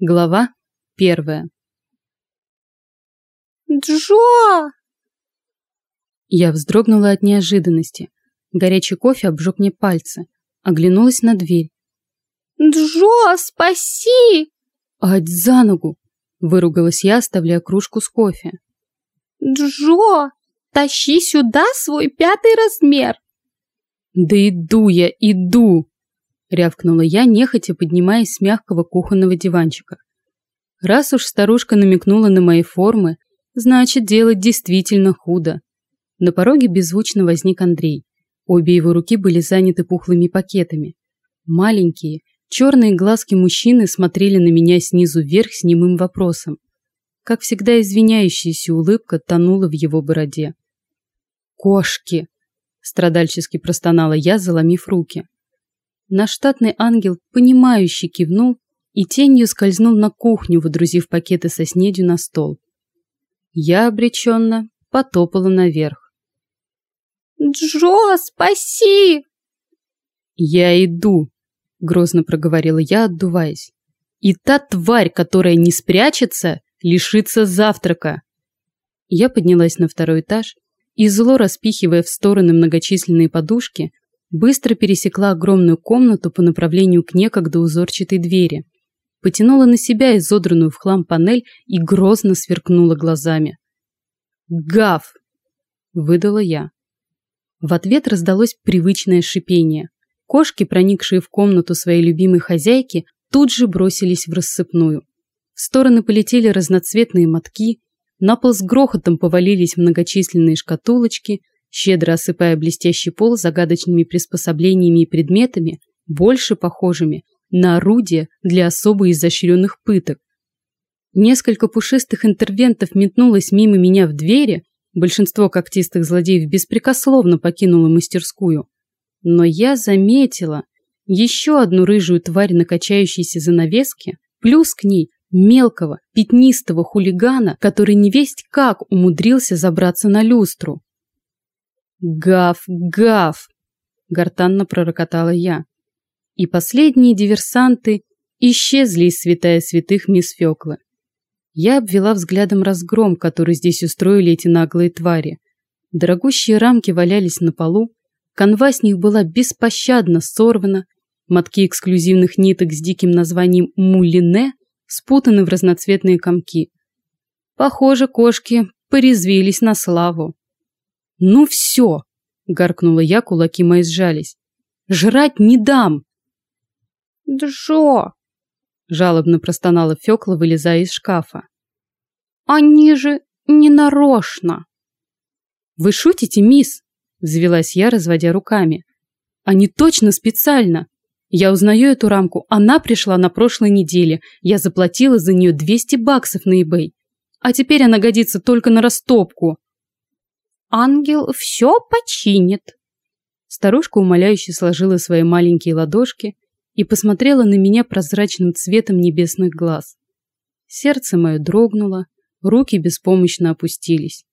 Глава первая. «Джо!» Я вздрогнула от неожиданности. Горячий кофе обжег мне пальцы. Оглянулась на дверь. «Джо, спаси!» «Ать за ногу!» Выругалась я, оставляя кружку с кофе. «Джо, тащи сюда свой пятый размер!» «Да иду я, иду!» Рявкнула я, нехотя поднимаясь с мягкого кухонного диванчика. Раз уж старушка намекнула на мои формы, значит, делать действительно худо. На пороге беззвучно возник Андрей. Обе его руки были заняты пухлыми пакетами. Маленькие, черные глазки мужчины смотрели на меня снизу вверх с немым вопросом. Как всегда, извиняющаяся улыбка тонула в его бороде. «Кошки!» – страдальчески простонала я, заломив руки. Наш штатный ангел, понимающе кивнул и тенью скользнул на кухню, выдрузив пакеты со снедью на стол. Я обреченно потопала наверх. «Джо, спаси!» «Я иду», — грозно проговорила я, отдуваясь. «И та тварь, которая не спрячется, лишится завтрака». Я поднялась на второй этаж и, зло распихивая в стороны многочисленные подушки, Быстро пересекла огромную комнату по направлению к некогда узорчатой двери. Потянула на себя изодранную в хлам панель и грозно сверкнула глазами. «Гав!» – выдала я. В ответ раздалось привычное шипение. Кошки, проникшие в комнату своей любимой хозяйки, тут же бросились в рассыпную. В стороны полетели разноцветные мотки, на пол с грохотом повалились многочисленные шкатулочки – щедро осыпая блестящий пол загадочными приспособлениями и предметами, больше похожими на орудия для особо изощренных пыток. Несколько пушистых интервентов метнулось мимо меня в двери, большинство когтистых злодеев беспрекословно покинуло мастерскую. Но я заметила еще одну рыжую тварь на качающейся занавеске, плюс к ней мелкого, пятнистого хулигана, который невесть как умудрился забраться на люстру. «Гав, гав!» – гортанно пророкотала я. И последние диверсанты исчезли из святая святых мисс Фёклы. Я обвела взглядом разгром, который здесь устроили эти наглые твари. Дорогущие рамки валялись на полу, канва с них была беспощадно сорвана, мотки эксклюзивных ниток с диким названием «мулине» спутаны в разноцветные комки. Похоже, кошки порезвились на славу. «Ну все!» – гаркнула я, кулаки мои сжались. «Жрать не дам!» «Джо!» – жалобно простонала Фёкла, вылезая из шкафа. «Они же не нарочно!» «Вы шутите, мисс?» – взвелась я, разводя руками. «Они точно специально! Я узнаю эту рамку, она пришла на прошлой неделе, я заплатила за нее 200 баксов на eBay, а теперь она годится только на растопку!» Ангел все починит. Старушка умоляюще сложила свои маленькие ладошки и посмотрела на меня прозрачным цветом небесных глаз. Сердце мое дрогнуло, руки беспомощно опустились.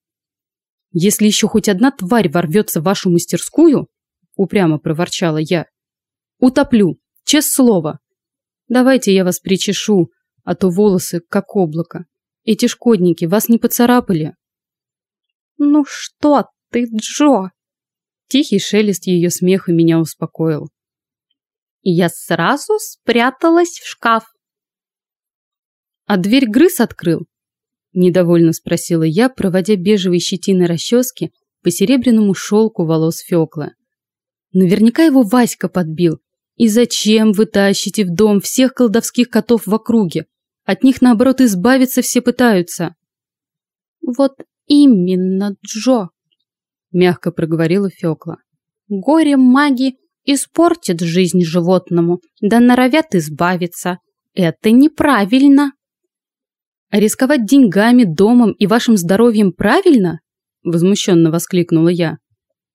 «Если еще хоть одна тварь ворвется в вашу мастерскую, — упрямо проворчала я, — утоплю, честное слово. Давайте я вас причешу, а то волосы как облако. Эти шкодники вас не поцарапали?» «Ну что ты, Джо?» Тихий шелест ее смеха меня успокоил. И я сразу спряталась в шкаф. «А дверь грыз открыл?» Недовольно спросила я, проводя бежевой щетиной расчески по серебряному шелку волос Фекла. Наверняка его Васька подбил. И зачем вы тащите в дом всех колдовских котов в округе? От них, наоборот, избавиться все пытаются. Вот «Именно, Джо!» – мягко проговорила Фёкла. «Горе маги испортит жизнь животному, да норовят избавиться. Это неправильно!» «А рисковать деньгами, домом и вашим здоровьем правильно?» – возмущенно воскликнула я.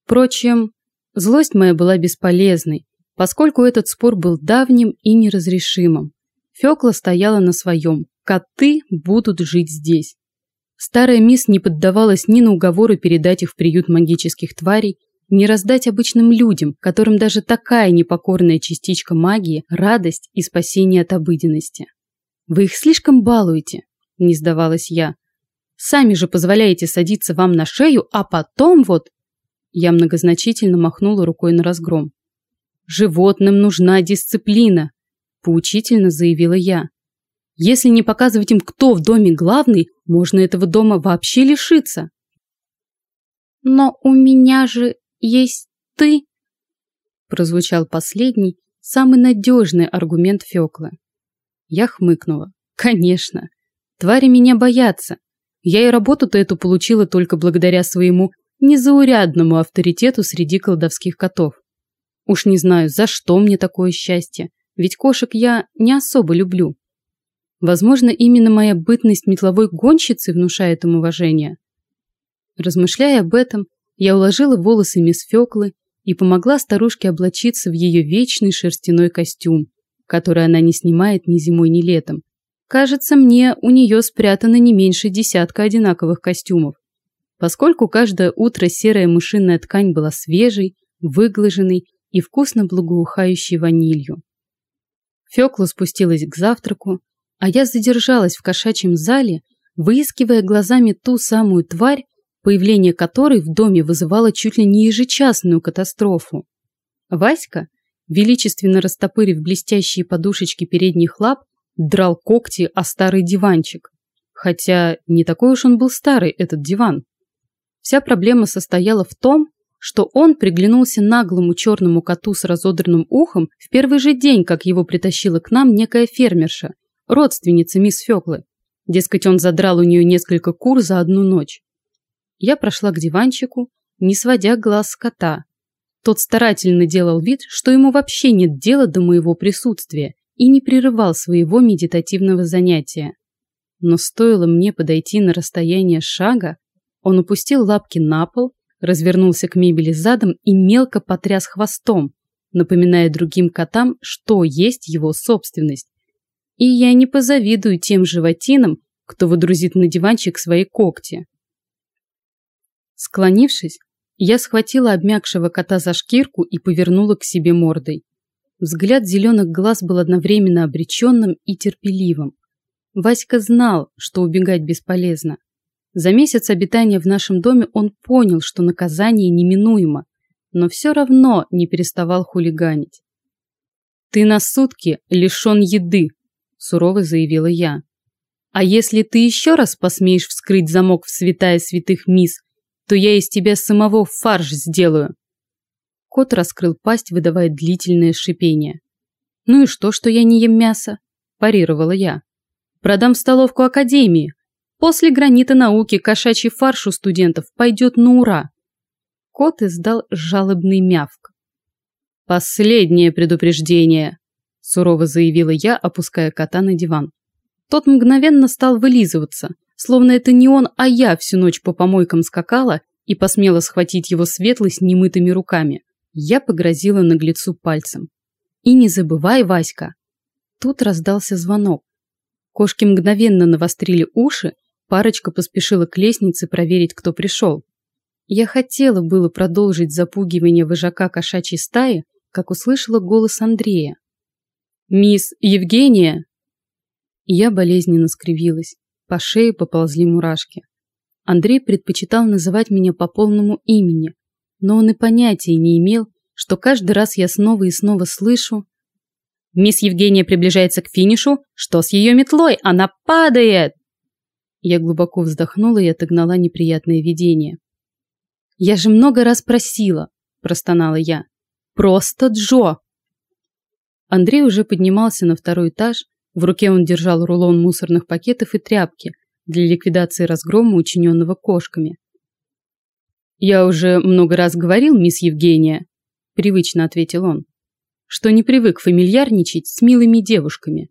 Впрочем, злость моя была бесполезной, поскольку этот спор был давним и неразрешимым. Фёкла стояла на своем. Коты будут жить здесь. Старая мисс не поддавалась ни на уговоры передать их в приют магических тварей, ни раздать обычным людям, которым даже такая непокорная частичка магии – радость и спасение от обыденности. Вы их слишком балуете, не сдавалась я. Сами же позволяете садиться вам на шею, а потом вот... Я многозначительно махнула рукой на разгром. Животным нужна дисциплина, поучительно заявила я. Если не показывать им, кто в доме главный, можно этого дома вообще лишиться. Но у меня же есть ты, прозвучал последний, самый надежный аргумент Фёклы. Я хмыкнула. Конечно. Твари меня боятся. Я и работу-то эту получила только благодаря своему незаурядному авторитету среди колдовских котов. Уж не знаю, за что мне такое счастье, ведь кошек я не особо люблю. Возможно, именно моя бытность метловой гонщицы внушает им уважение. Размышляя об этом, я уложила волосы мисс Фёклы и помогла старушке облачиться в ее вечный шерстяной костюм, который она не снимает ни зимой, ни летом. Кажется, мне у нее спрятано не меньше десятка одинаковых костюмов, поскольку каждое утро серая мышиная ткань была свежей, выглаженной и вкусно благоухающей ванилью. Фёкла спустилась к завтраку, а я задержалась в кошачьем зале, выискивая глазами ту самую тварь, появление которой в доме вызывало чуть ли не ежечасную катастрофу. Васька, величественно растопырив блестящие подушечки передних лап, драл когти о старый диванчик. Хотя не такой уж он был старый, этот диван. Вся проблема состояла в том, что он приглянулся наглому черному коту с разодранным ухом в первый же день, как его притащила к нам некая фермерша, родственница мисс Феклы. Дескать, он задрал у нее несколько кур за одну ночь. Я прошла к диванчику, не сводя глаз с кота. Тот старательно делал вид, что ему вообще нет дела до моего присутствия и не прерывал своего медитативного занятия. Но стоило мне подойти на расстояние шага, он упустил лапки на пол, развернулся к мебели задом и мелко потряс хвостом, напоминая другим котам, что есть его собственность. И я не позавидую тем животинам, кто выдрузит на диванчик свои когти. Склонившись, я схватила обмякшего кота за шкирку и повернула к себе мордой. Взгляд зеленых глаз был одновременно обреченным и терпеливым. Васька знал, что убегать бесполезно. За месяц обитания в нашем доме он понял, что наказание неминуемо, но все равно не переставал хулиганить. «Ты на сутки лишен еды», сурово заявила я. А если ты еще раз посмеешь вскрыть замок в святая святых мисс, то я из тебя самого фарш сделаю. Кот раскрыл пасть, выдавая длительное шипение. Ну и что, что я не ем мясо? парировала я. Продам в столовку академии. После гранита науки кошачий фарш у студентов пойдет на ура. Кот издал жалобный мявк. Последнее предупреждение, сурово заявила я, опуская кота на диван. Тот мгновенно стал вылизываться, словно это не он, а я всю ночь по помойкам скакала и посмела схватить его светлость немытыми руками. Я погрозила наглецу пальцем. И не забывай, Васька. Тут раздался звонок. Кошки мгновенно навострили уши, парочка поспешила к лестнице проверить, кто пришел. Я хотела было продолжить запугивание вожака кошачьей стаи, как услышала голос Андрея. «Мисс Евгения!» Я болезненно скривилась. По шее поползли мурашки. Андрей предпочитал называть меня по полному имени, но он и понятия не имел, что каждый раз я снова и снова слышу «Мисс Евгения приближается к финишу. Что с ее метлой? Она падает!» Я глубоко вздохнула и отогнала неприятное видение. «Я же много раз просила», – простонала я. «Просто Джо!» Андрей уже поднимался на второй этаж, в руке он держал рулон мусорных пакетов и тряпки для ликвидации разгрома, учиненного кошками. «Я уже много раз говорил, мисс Евгения», – привычно ответил он, «что не привык фамильярничать с милыми девушками».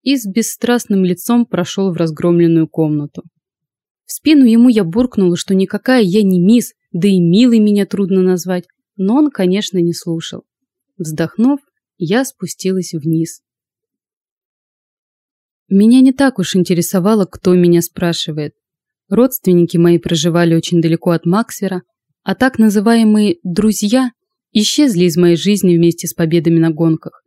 И с бесстрастным лицом прошел в разгромленную комнату. В спину ему я буркнула, что никакая я не мисс, да и милой меня трудно назвать, но он, конечно, не слушал. Вздохнув, я спустилась вниз. Меня не так уж интересовало, кто меня спрашивает. Родственники мои проживали очень далеко от Максвера, а так называемые «друзья» исчезли из моей жизни вместе с победами на гонках.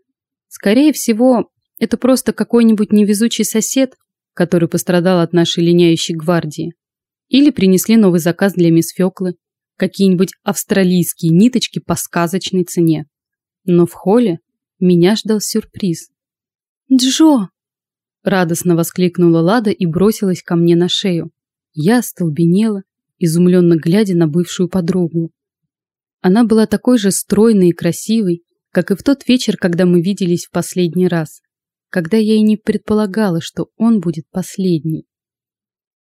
Скорее всего, это просто какой-нибудь невезучий сосед, который пострадал от нашей линяющей гвардии. Или принесли новый заказ для мисс Фёклы, какие-нибудь австралийские ниточки по сказочной цене. Но в холле меня ждал сюрприз. «Джо!» – радостно воскликнула Лада и бросилась ко мне на шею. Я остолбенела, изумленно глядя на бывшую подругу. Она была такой же стройной и красивой, как и в тот вечер, когда мы виделись в последний раз, когда я и не предполагала, что он будет последний.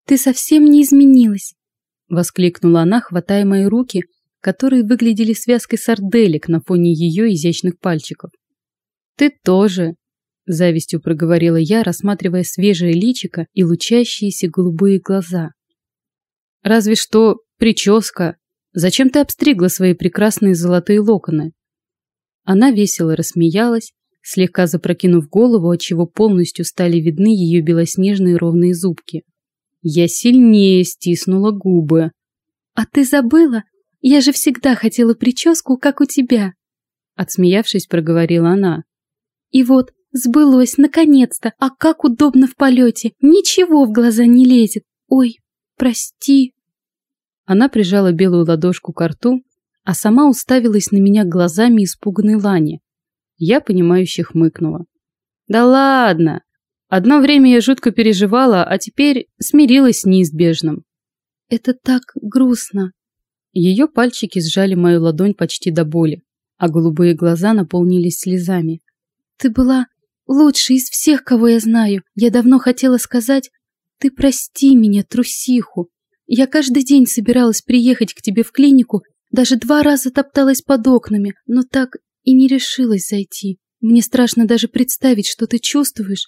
«Ты совсем не изменилась!» — воскликнула она, хватая мои руки, которые выглядели связкой сарделек на фоне ее изящных пальчиков. «Ты тоже!» — завистью проговорила я, рассматривая свежее личико и лучащиеся голубые глаза. «Разве что прическа. Зачем ты обстригла свои прекрасные золотые локоны?» Она весело рассмеялась, слегка запрокинув голову, отчего полностью стали видны ее белоснежные ровные зубки. Я сильнее стиснула губы. «А ты забыла? Я же всегда хотела прическу, как у тебя!» Отсмеявшись, проговорила она. «И вот, сбылось, наконец-то! А как удобно в полете! Ничего в глаза не лезет! Ой, прости!» Она прижала белую ладошку к рту, а сама уставилась на меня глазами испуганной Лани. Я, понимающе хмыкнула. «Да ладно! Одно время я жутко переживала, а теперь смирилась с неизбежным. Это так грустно. Ее пальчики сжали мою ладонь почти до боли, а голубые глаза наполнились слезами. Ты была лучшей из всех, кого я знаю. Я давно хотела сказать, ты прости меня, трусиху. Я каждый день собиралась приехать к тебе в клинику, даже два раза топталась под окнами, но так и не решилась зайти. Мне страшно даже представить, что ты чувствуешь,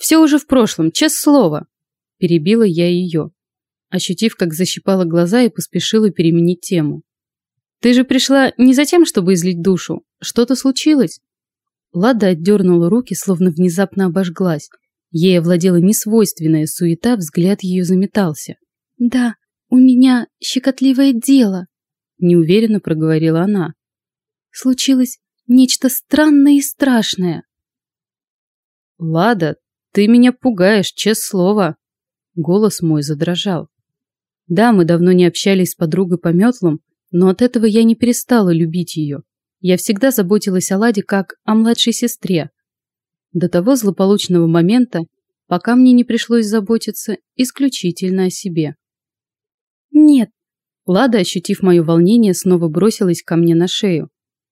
все уже в прошлом, честное слово. Перебила я ее, ощутив, как защипала глаза и поспешила переменить тему. Ты же пришла не за тем, чтобы излить душу. Что-то случилось? Лада отдернула руки, словно внезапно обожглась. Ей овладела несвойственная суета, взгляд ее заметался. «Да, у меня щекотливое дело», — неуверенно проговорила она. «Случилось нечто странное и страшное». «Лада, ты меня пугаешь, честное слово. Голос мой задрожал. Да, мы давно не общались с подругой по метлам, но от этого я не перестала любить ее. Я всегда заботилась о Ладе как о младшей сестре. До того злополучного момента, пока мне не пришлось заботиться исключительно о себе. Нет. Лада, ощутив мое волнение, снова бросилась ко мне на шею.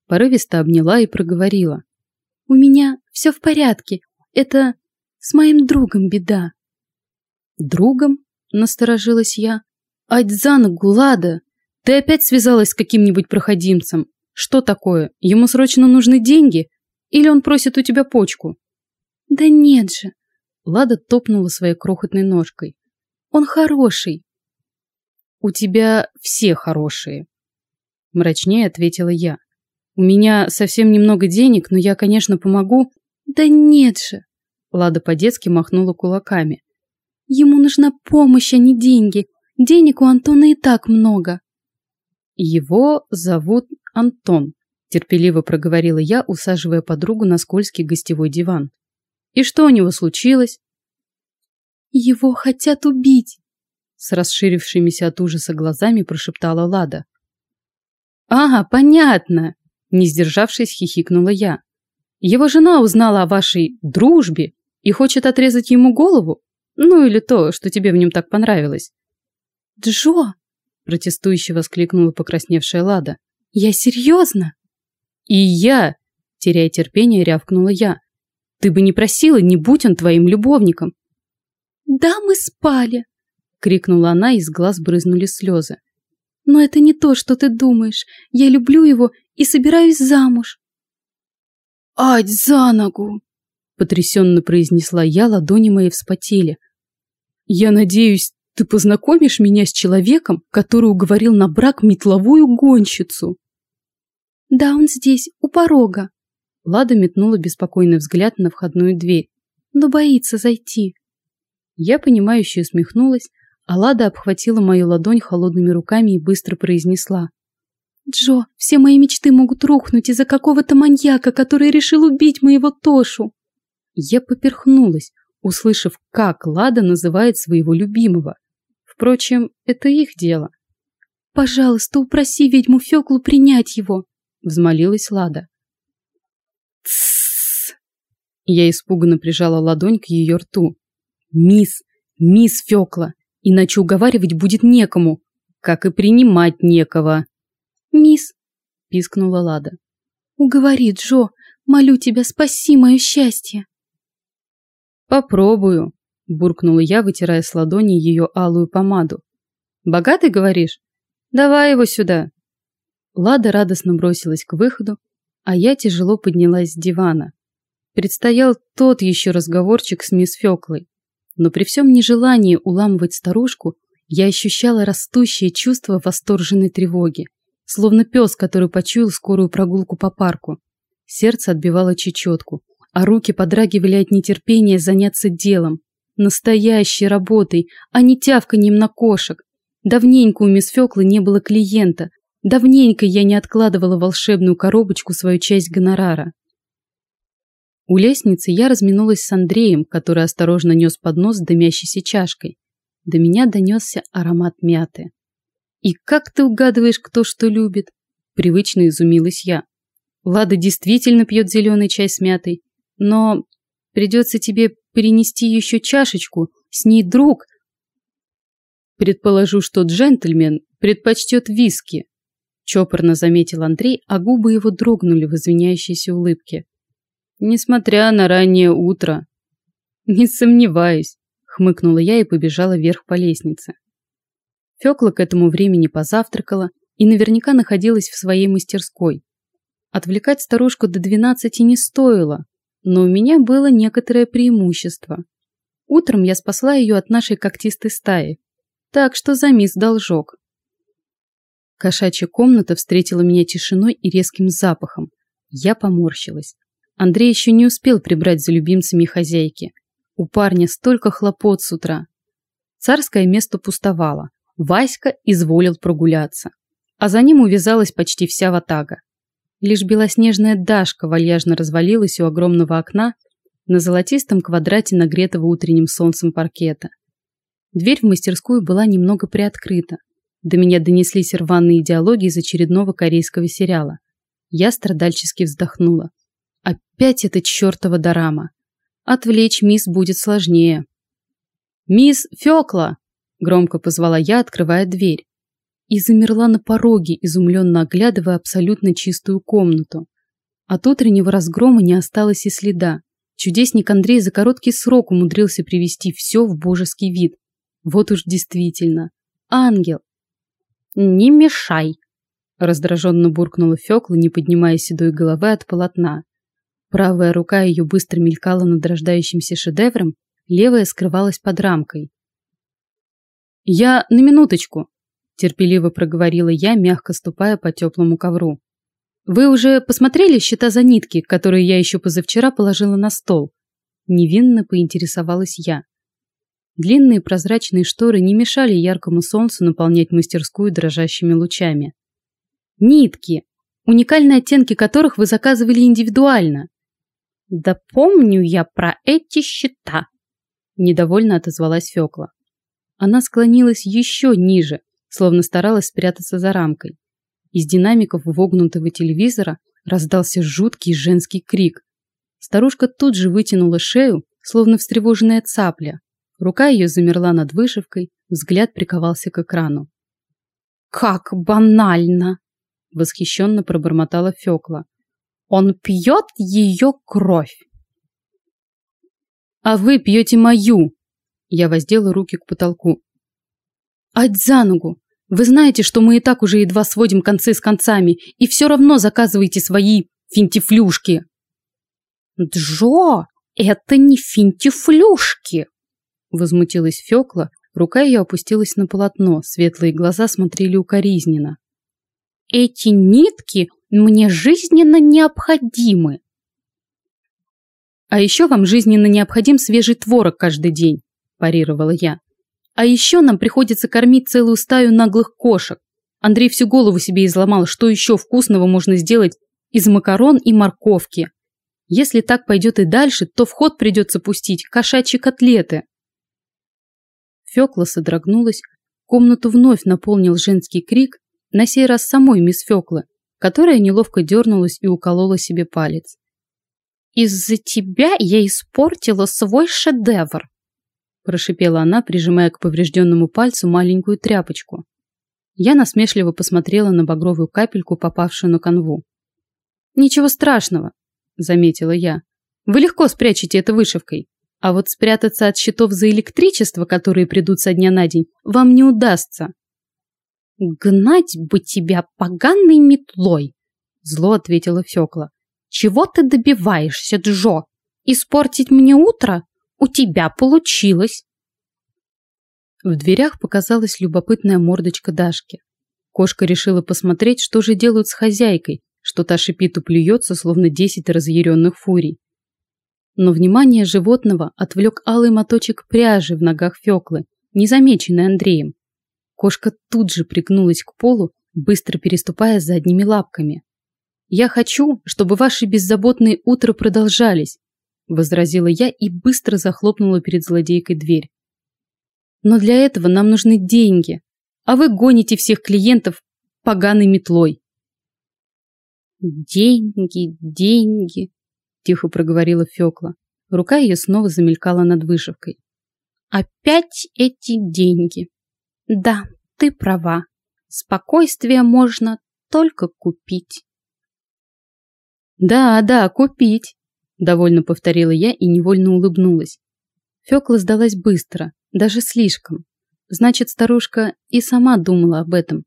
Порывисто обняла и проговорила. У меня все в порядке. Это с моим другом беда. Другом? Насторожилась я. Ать за Лада! Ты опять связалась с каким-нибудь проходимцем. Что такое? Ему срочно нужны деньги? Или он просит у тебя почку? Да нет же. Лада топнула своей крохотной ножкой. Он хороший. У тебя все хорошие. Мрачнее ответила я. У меня совсем немного денег, но я, конечно, помогу. Да нет же. Лада по-детски махнула кулаками. Ему нужна помощь, а не деньги. Денег у Антона и так много. Его зовут Антон, терпеливо проговорила я, усаживая подругу на скользкий гостевой диван. И что у него случилось? Его хотят убить, с расширившимися от ужаса глазами прошептала Лада. Ага, понятно, не сдержавшись, хихикнула я. Его жена узнала о вашей дружбе и хочет отрезать ему голову? Ну или то, что тебе в нем так понравилось. Джо! Протестующе воскликнула покрасневшая Лада. Я серьезно? И я, теряя терпение, рявкнула я. Ты бы не просила, не будь он твоим любовником. Да, мы спали, крикнула она, и из глаз брызнули слезы. Но это не то, что ты думаешь. Я люблю его и собираюсь замуж. «Ать за ногу!» потрясенно произнесла я, ладони мои вспотели. «Я надеюсь, ты познакомишь меня с человеком, который уговорил на брак метловую гонщицу?» «Да, он здесь, у порога». Лада метнула беспокойный взгляд на входную дверь. «Но боится зайти». Я, понимающе усмехнулась, а Лада обхватила мою ладонь холодными руками и быстро произнесла. «Джо, все мои мечты могут рухнуть из-за какого-то маньяка, который решил убить моего Тошу». Я поперхнулась, услышав, как Лада называет своего любимого. Впрочем, это их дело. «Пожалуйста, упроси ведьму Феклу принять его», — взмолилась Лада. «Тссс!» Я испуганно прижала ладонь к ее рту. «Мисс, мисс Фекла, иначе уговаривать будет некому, как и принимать некого». «Мисс», — пискнула Лада. «Уговори, Джо, молю тебя, спаси мое счастье». «Попробую», – буркнула я, вытирая с ладони ее алую помаду. «Богатый, говоришь? Давай его сюда». Лада радостно бросилась к выходу, а я тяжело поднялась с дивана. Предстоял тот еще разговорчик с мисс Феклой. Но при всем нежелании уламывать старушку, я ощущала растущее чувство восторженной тревоги, словно пес, который почуял скорую прогулку по парку. Сердце отбивало чечетку, а руки подрагивали от нетерпения заняться делом. Настоящей работой, а не тявканьем на кошек. Давненько у мисс Фёклы не было клиента. Давненько я не откладывала волшебную коробочку свою часть гонорара. У лестницы я разминулась с Андреем, который осторожно нес поднос с дымящейся чашкой. До меня донесся аромат мяты. «И как ты угадываешь, кто что любит?» Привычно изумилась я. Лада действительно пьет зеленый чай с мятой, но придется тебе перенести еще чашечку, с ней друг. Предположу, что джентльмен предпочтет виски, чопорно заметил Андрей, а губы его дрогнули в извиняющейся улыбке. Несмотря на раннее утро. Не сомневаюсь, хмыкнула я и побежала вверх по лестнице. Фёкла к этому времени позавтракала и наверняка находилась в своей мастерской. Отвлекать старушку до двенадцати не стоило, но у меня было некоторое преимущество. Утром я спасла ее от нашей когтистой стаи, так что за мисс должок. Кошачья комната встретила меня тишиной и резким запахом. Я поморщилась. Андрей еще не успел прибрать за любимцами хозяйки. У парня столько хлопот с утра. Царское место пустовало. Васька изволил прогуляться. А за ним увязалась почти вся ватага. Лишь белоснежная Дашка вальяжно развалилась у огромного окна на золотистом квадрате нагретого утренним солнцем паркета. Дверь в мастерскую была немного приоткрыта. До меня донеслись рваные диалоги из очередного корейского сериала. Я страдальчески вздохнула. Опять эта чертова дорама. Отвлечь мисс будет сложнее. «Мисс Фёкла!» – громко позвала я, открывая дверь и замерла на пороге, изумленно оглядывая абсолютно чистую комнату. От утреннего разгрома не осталось и следа. Чудесник Андрей за короткий срок умудрился привести все в божеский вид. Вот уж действительно. Ангел. «Не мешай!» Раздраженно буркнула Фёкла, не поднимая седой головы от полотна. Правая рука ее быстро мелькала над рождающимся шедевром, левая скрывалась под рамкой. «Я на минуточку!» Терпеливо проговорила я, мягко ступая по теплому ковру. Вы уже посмотрели счета за нитки, которые я еще позавчера положила на стол? Невинно поинтересовалась я. Длинные прозрачные шторы не мешали яркому солнцу наполнять мастерскую дрожащими лучами. Нитки, уникальные оттенки которых вы заказывали индивидуально. Да помню я про эти счета, недовольно отозвалась Фёкла. Она склонилась еще ниже, словно старалась спрятаться за рамкой. Из динамиков вогнутого телевизора раздался жуткий женский крик. Старушка тут же вытянула шею, словно встревоженная цапля. Рука ее замерла над вышивкой, взгляд приковался к экрану. «Как банально!» – восхищенно пробормотала Фёкла. «Он пьет ее кровь!» «А вы пьете мою!» Я воздела руки к потолку. Ать за ногу! Вы знаете, что мы и так уже едва сводим концы с концами, и все равно заказываете свои финтифлюшки. Джо, это не финтифлюшки! Возмутилась Фёкла, рука ее опустилась на полотно, светлые глаза смотрели укоризненно. Эти нитки мне жизненно необходимы. А еще вам жизненно необходим свежий творог каждый день, парировала я. А еще нам приходится кормить целую стаю наглых кошек. Андрей всю голову себе изломал, что еще вкусного можно сделать из макарон и морковки. Если так пойдет и дальше, то в ход придется пустить кошачьи котлеты. Фёкла содрогнулась, комнату вновь наполнил женский крик, на сей раз самой мисс Фёклы, которая неловко дернулась и уколола себе палец. «Из-за тебя я испортила свой шедевр!» Прошипела она, прижимая к поврежденному пальцу маленькую тряпочку. Я насмешливо посмотрела на багровую капельку, попавшую на канву. «Ничего страшного», — заметила я. «Вы легко спрячете это вышивкой. А вот спрятаться от счетов за электричество, которые придут со дня на день, вам не удастся». «Гнать бы тебя поганой метлой!» — зло ответила Фёкла. «Чего ты добиваешься, Джо? Испортить мне утро? У тебя получилось!» В дверях показалась любопытная мордочка Дашки. Кошка решила посмотреть, что же делают с хозяйкой, что та шипит и плюется, словно десять разъяренных фурий. Но внимание животного отвлек алый моточек пряжи в ногах Феклы, незамеченный Андреем. Кошка тут же пригнулась к полу, быстро переступая задними лапками. «Я хочу, чтобы ваши беззаботные утра продолжались», возразила я и быстро захлопнула перед злодейкой дверь. Но для этого нам нужны деньги, а вы гоните всех клиентов поганой метлой. Деньги, деньги, тихо проговорила Фёкла. Рука ее снова замелькала над вышивкой. Опять эти деньги. Да, ты права. Спокойствие можно только купить. Да, да, купить, довольно повторила я и невольно улыбнулась. Фёкла сдалась быстро, даже слишком. Значит, старушка и сама думала об этом.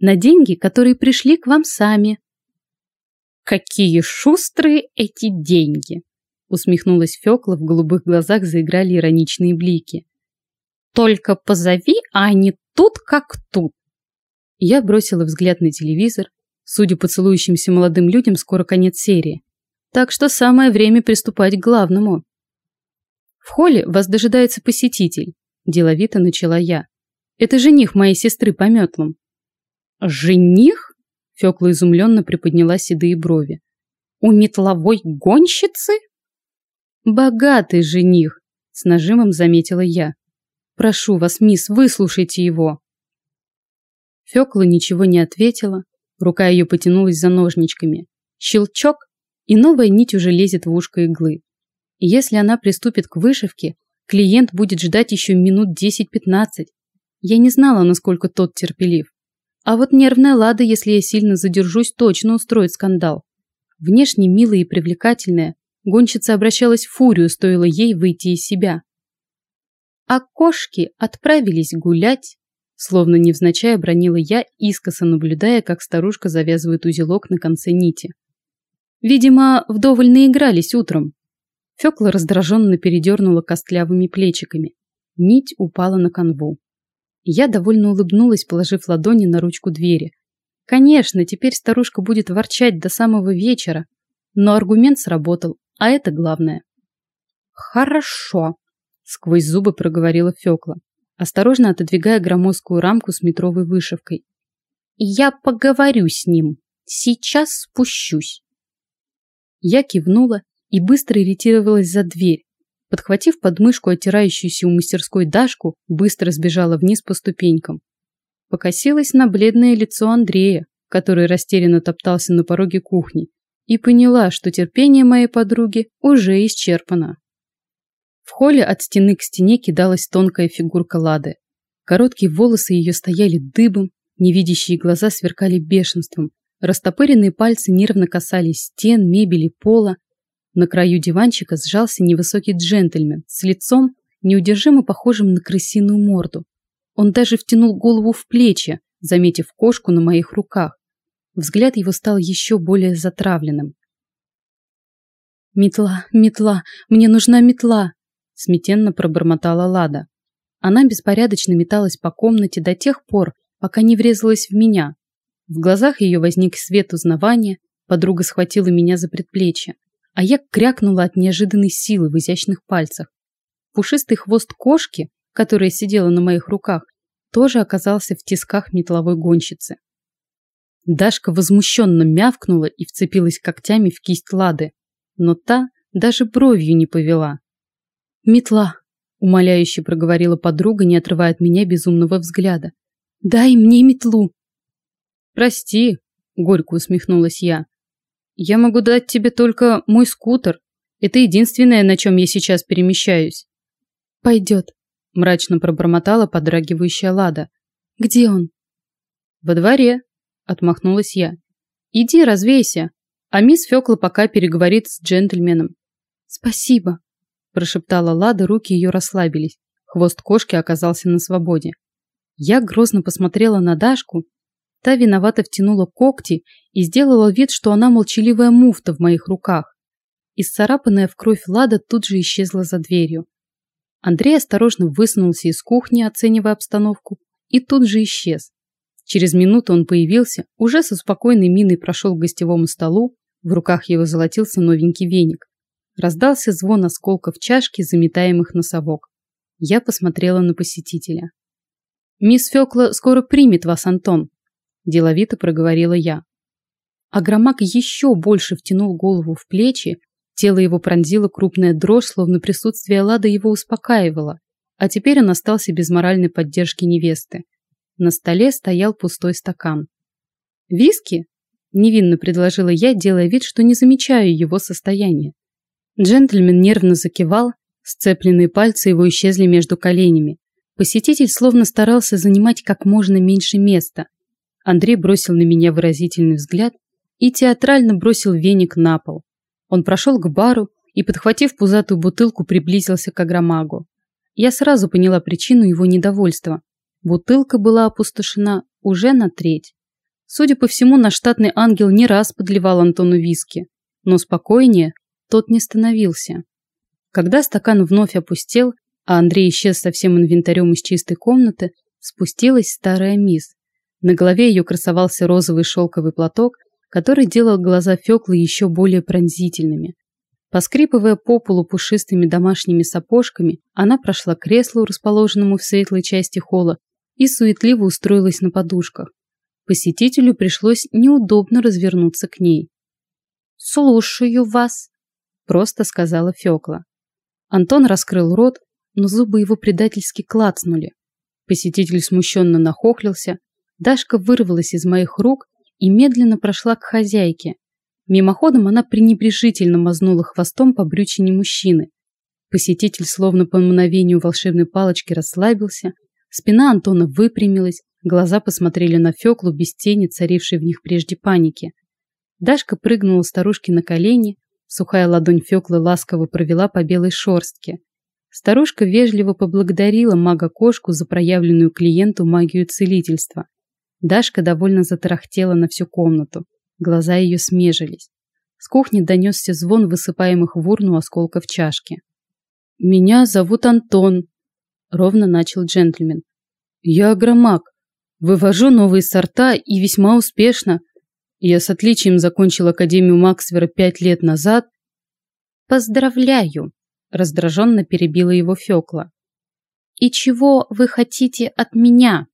На деньги, которые пришли к вам сами. Какие шустрые эти деньги! Усмехнулась Фёкла, в голубых глазах заиграли ироничные блики. Только позови, а они тут как тут. Я бросила взгляд на телевизор. Судя по целующимся молодым людям, скоро конец серии. Так что самое время приступать к главному. В холле вас дожидается посетитель. Деловито начала я. Это жених моей сестры по метлам. Жених? Фёкла изумленно приподняла седые брови. У метловой гонщицы? Богатый жених, с нажимом заметила я. Прошу вас, мисс, выслушайте его. Фёкла ничего не ответила, рука ее потянулась за ножничками. Щелчок, и новая нить уже лезет в ушко иглы. Если она приступит к вышивке, клиент будет ждать еще минут 10-15. Я не знала, насколько тот терпелив. А вот нервная Лада, если я сильно задержусь, точно устроит скандал. Внешне милая и привлекательная, гонщица обращалась в фурию, стоило ей выйти из себя. А кошки отправились гулять, словно невзначай обронила я, искоса наблюдая, как старушка завязывает узелок на конце нити. Видимо, вдоволь наигрались утром, Фёкла раздраженно передернула костлявыми плечиками. Нить упала на канву. Я довольно улыбнулась, положив ладони на ручку двери. Конечно, теперь старушка будет ворчать до самого вечера, но аргумент сработал, а это главное. Хорошо, сквозь зубы проговорила Фёкла, осторожно отодвигая громоздкую рамку с метровой вышивкой. Я поговорю с ним. Сейчас спущусь. Я кивнула и быстро ретировалась за дверь. Подхватив подмышку оттирающуюся у мастерской Дашку, быстро сбежала вниз по ступенькам. Покосилась на бледное лицо Андрея, который растерянно топтался на пороге кухни, и поняла, что терпение моей подруги уже исчерпано. В холле от стены к стене кидалась тонкая фигурка Лады. Короткие волосы ее стояли дыбом, невидящие глаза сверкали бешенством, растопыренные пальцы нервно касались стен, мебели, пола, на краю диванчика сжался невысокий джентльмен с лицом, неудержимо похожим на крысиную морду. Он даже втянул голову в плечи, заметив кошку на моих руках. Взгляд его стал еще более затравленным. «Метла, метла, мне нужна метла!» Сметенно пробормотала Лада. Она беспорядочно металась по комнате до тех пор, пока не врезалась в меня. В глазах ее возник свет узнавания, подруга схватила меня за предплечье а я крякнула от неожиданной силы в изящных пальцах. Пушистый хвост кошки, которая сидела на моих руках, тоже оказался в тисках метловой гонщицы. Дашка возмущенно мявкнула и вцепилась когтями в кисть Лады. но та даже бровью не повела. «Метла», – умоляюще проговорила подруга, не отрывая от меня безумного взгляда. «Дай мне метлу!» «Прости», – горько усмехнулась я. «Я могу дать тебе только мой скутер. Это единственное, на чем я сейчас перемещаюсь». «Пойдет», – мрачно пробормотала подрагивающая Лада. «Где он?» «Во дворе», – отмахнулась я. «Иди, развейся, а мисс Фёкла пока переговорит с джентльменом». «Спасибо», – прошептала Лада, руки ее расслабились. Хвост кошки оказался на свободе. Я грозно посмотрела на Дашку. Та виновато втянула когти и сделала вид, что она молчаливая муфта в моих руках. Исцарапанная в кровь Лада тут же исчезла за дверью. Андрей осторожно высунулся из кухни, оценивая обстановку, и тут же исчез. Через минуту он появился, уже со спокойной миной прошел к гостевому столу, в руках его золотился новенький веник. Раздался звон осколков чашки, заметаемых на совок. Я посмотрела на посетителя. «Мисс Фёкла скоро примет вас, Антон», – деловито проговорила я. Агромак еще больше втянул голову в плечи, тело его пронзило крупная дрожь, словно присутствие Лады его успокаивало, а теперь он остался без моральной поддержки невесты. На столе стоял пустой стакан. «Виски?» – невинно предложила я, делая вид, что не замечаю его состояние. Джентльмен нервно закивал, сцепленные пальцы его исчезли между коленями. Посетитель словно старался занимать как можно меньше места. Андрей бросил на меня выразительный взгляд и театрально бросил веник на пол. Он прошел к бару и, подхватив пузатую бутылку, приблизился к агромагу. Я сразу поняла причину его недовольства. Бутылка была опустошена уже на треть. Судя по всему, наш штатный ангел не раз подливал Антону виски, но спокойнее тот не становился. Когда стакан вновь опустел, а Андрей исчез со всем инвентарем из чистой комнаты, спустилась старая мисс. На голове ее красовался розовый шелковый платок, который делал глаза Феклы еще более пронзительными. Поскрипывая по полу пушистыми домашними сапожками, она прошла к креслу, расположенному в светлой части холла, и суетливо устроилась на подушках. Посетителю пришлось неудобно развернуться к ней. «Слушаю вас», – просто сказала Фекла. Антон раскрыл рот, но зубы его предательски клацнули. Посетитель смущенно нахохлился, Дашка вырвалась из моих рук и медленно прошла к хозяйке. Мимоходом она пренебрежительно мазнула хвостом по брючине мужчины. Посетитель словно по мгновению волшебной палочки расслабился, спина Антона выпрямилась, глаза посмотрели на Феклу без тени, царившей в них прежде паники. Дашка прыгнула старушке на колени, сухая ладонь Феклы ласково провела по белой шорстке. Старушка вежливо поблагодарила мага-кошку за проявленную клиенту магию целительства. Дашка довольно затарахтела на всю комнату. Глаза ее смежились. С кухни донесся звон высыпаемых в урну осколков чашки. «Меня зовут Антон», — ровно начал джентльмен. «Я агромаг. Вывожу новые сорта и весьма успешно. Я с отличием закончил Академию Максвера пять лет назад». «Поздравляю», Раздраженно перебила его Фёкла. «И чего вы хотите от меня?»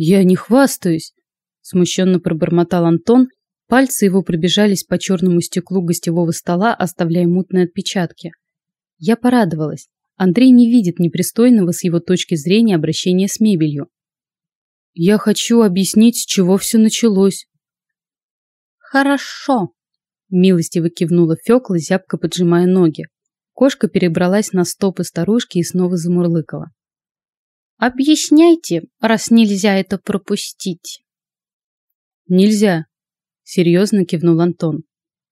«Я не хвастаюсь», – смущенно пробормотал Антон. Пальцы его пробежались по черному стеклу гостевого стола, оставляя мутные отпечатки. Я порадовалась. Андрей не видит непристойного с его точки зрения обращения с мебелью. «Я хочу объяснить, с чего все началось». «Хорошо», Милостиво кивнула Фёкла, зябко поджимая ноги. Кошка перебралась на стопы старушки и снова замурлыкала. «Объясняйте, раз нельзя это пропустить». «Нельзя», — серьезно кивнул Антон.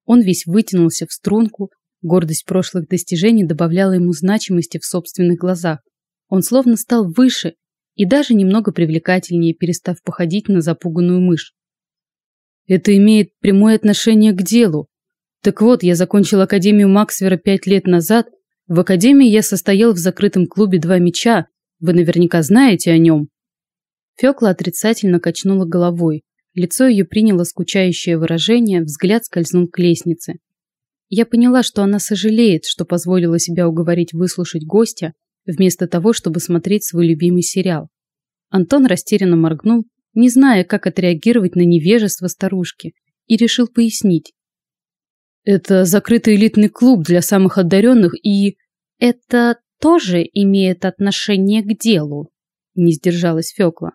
Он весь вытянулся в струнку, гордость прошлых достижений добавляла ему значимости в собственных глазах. Он словно стал выше и даже немного привлекательнее, перестав походить на запуганную мышь. Это имеет прямое отношение к делу. Так вот, я закончил Академию Максвера пять лет назад. В Академии я состоял в закрытом клубе «Два меча». Вы наверняка знаете о нем. Фёкла отрицательно качнула головой. Лицо ее приняло скучающее выражение, взгляд скользнул к лестнице. Я поняла, что она сожалеет, что позволила себя уговорить выслушать гостя, вместо того, чтобы смотреть свой любимый сериал. Антон растерянно моргнул, не зная, как отреагировать на невежество старушки, и решил пояснить. Это закрытый элитный клуб для самых одаренных и... Это тоже имеет отношение к делу, не сдержалась Фёкла.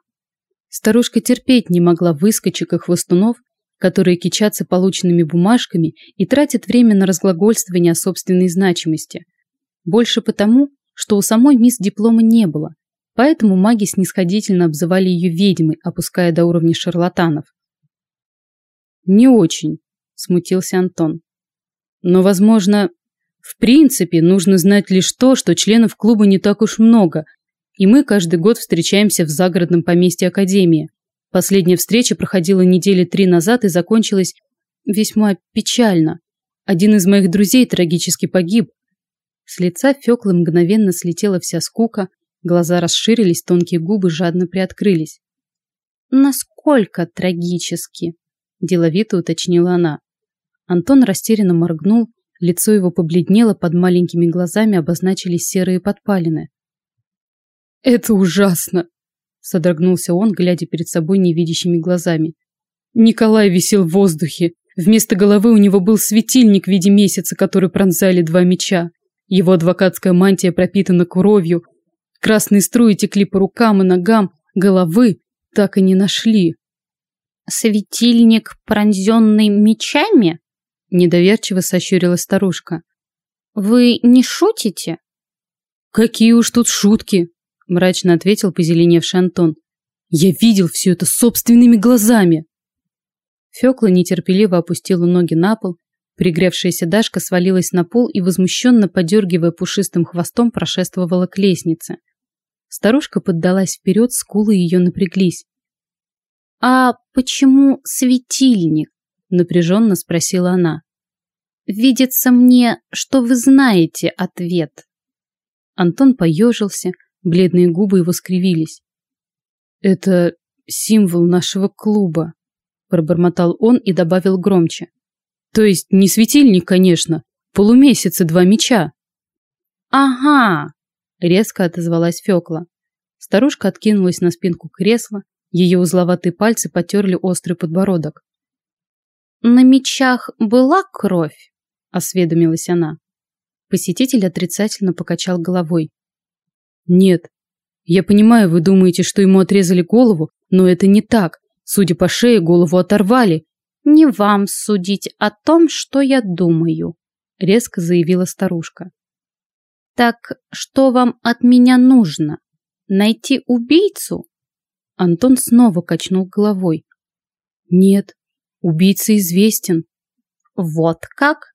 Старушка терпеть не могла выскочек и хвостунов, которые кичатся полученными бумажками и тратят время на разглагольствование о собственной значимости. Больше потому, что у самой мисс диплома не было, поэтому маги снисходительно обзывали ее ведьмой, опуская до уровня шарлатанов. «Не очень», – смутился Антон. «Но, возможно, в принципе, нужно знать лишь то, что членов клуба не так уж много, и мы каждый год встречаемся в загородном поместье Академии. Последняя встреча проходила недели три назад и закончилась весьма печально. Один из моих друзей трагически погиб. С лица Фёклы мгновенно слетела вся скука, глаза расширились, тонкие губы жадно приоткрылись. «Насколько трагически?» – деловито уточнила она. Антон растерянно моргнул, лицо его побледнело, под маленькими глазами обозначились серые подпалины. «Это ужасно!» Содрогнулся он, глядя перед собой невидящими глазами. Николай висел в воздухе. Вместо головы у него был светильник в виде месяца, который пронзали два меча. Его адвокатская мантия пропитана кровью. Красные струи текли по рукам и ногам. Головы так и не нашли. «Светильник, пронзенный мечами?» Недоверчиво сощурилась старушка. «Вы не шутите?» «Какие уж тут шутки!» мрачно ответил позеленевший Антон. Я видел все это собственными глазами. Фёкла нетерпеливо опустила ноги на пол, пригревшаяся Дашка свалилась на пол и, возмущенно подергивая пушистым хвостом, прошествовала к лестнице. Старушка поддалась вперед, скулы ее напряглись. «А почему светильник?» – напряженно спросила она. «Видится мне, что вы знаете ответ». Антон поежился, Бледные губы его скривились. «Это символ нашего клуба», – пробормотал он и добавил громче. «То есть не светильник, конечно, полумесяц и два меча». «Ага», – резко отозвалась Фёкла. Старушка откинулась на спинку кресла, ее узловатые пальцы потерли острый подбородок. «На мечах была кровь?» – осведомилась она. Посетитель отрицательно покачал головой. Нет. Я понимаю, вы думаете, что ему отрезали голову, но это не так. Судя по шее, голову оторвали. Не вам судить о том, что я думаю, резко заявила старушка. Так что вам от меня нужно? Найти убийцу? Антон снова качнул головой. Нет, убийца известен. Вот как?